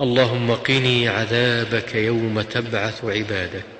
اللهم قني عذابك يوم تبعث عبادك.